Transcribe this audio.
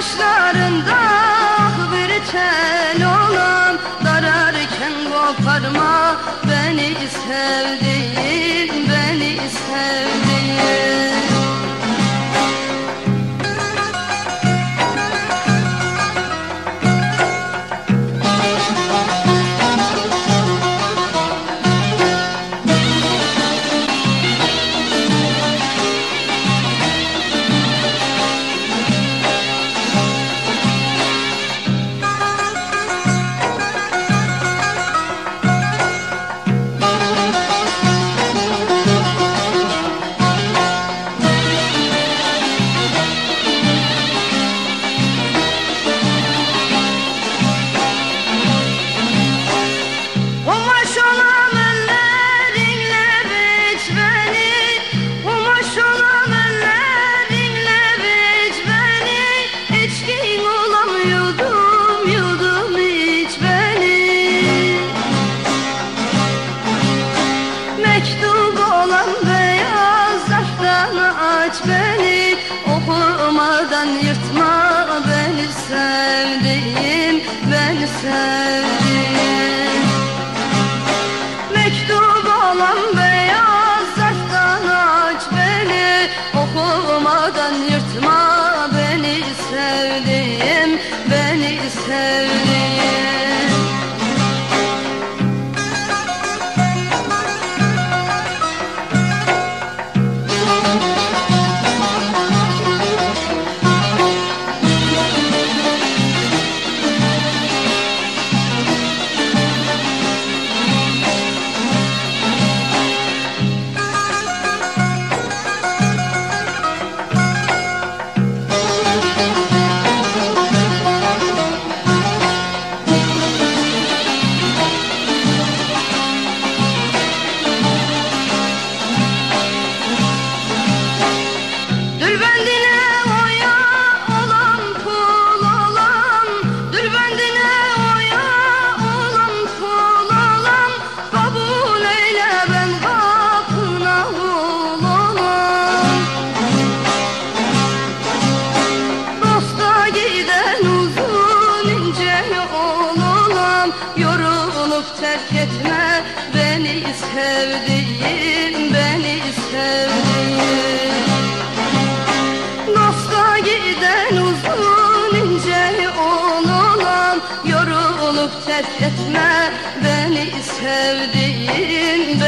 Saçlarında bir tel olan Dararken koparma. Beni sevdiğim Beni sevdiğim Mektup olan beyaz zarftan aç beni. Okumadan yırtma beni sevdiğim Beni sevdiğim. Mektup olan beyaz zarftan aç beni. Okumadan yırtma beni sevdiğim Beni sevdiğim olam Yorulup terk etme. Beni sevdiğim Beni sevdiğim Dosta giden uzun ince olan Yorulup terk etme. Beni sevdiğim